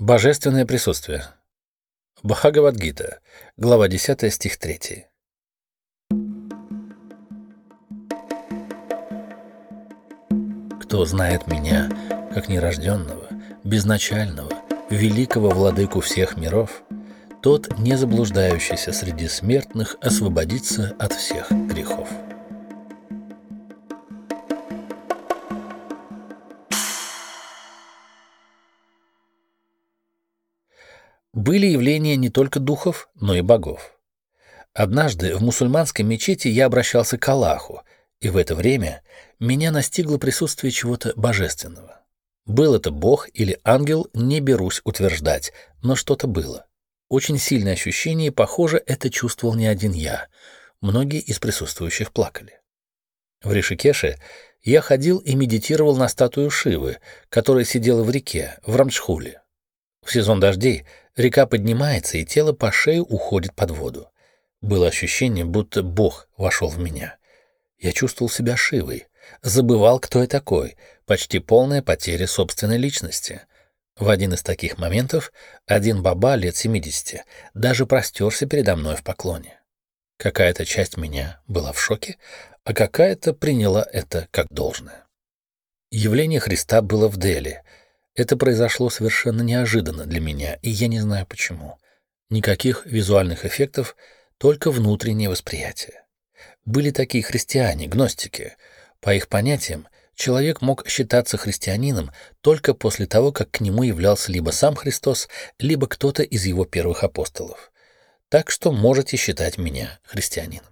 Божественное присутствие. Бхагавадгита, глава 10, стих 3. Кто знает меня, как нерожденного, безначального, великого владыку всех миров, тот, не заблуждающийся среди смертных, освободится от всех грехов. Были явления не только духов, но и богов. Однажды в мусульманской мечети я обращался к Аллаху, и в это время меня настигло присутствие чего-то божественного. Был это бог или ангел, не берусь утверждать, но что-то было. Очень сильное ощущение, похоже, это чувствовал не один я. Многие из присутствующих плакали. В Ришикеше я ходил и медитировал на статую Шивы, которая сидела в реке, в Рамчхуле. В сезон дождей река поднимается, и тело по шею уходит под воду. Было ощущение, будто Бог вошел в меня. Я чувствовал себя Шивой, забывал, кто я такой, почти полная потеря собственной личности. В один из таких моментов один баба лет 70 даже простерся передо мной в поклоне. Какая-то часть меня была в шоке, а какая-то приняла это как должное. Явление Христа было в Дели — это произошло совершенно неожиданно для меня, и я не знаю почему. Никаких визуальных эффектов, только внутреннее восприятие. Были такие христиане, гностики. По их понятиям, человек мог считаться христианином только после того, как к нему являлся либо сам Христос, либо кто-то из его первых апостолов. Так что можете считать меня христианином.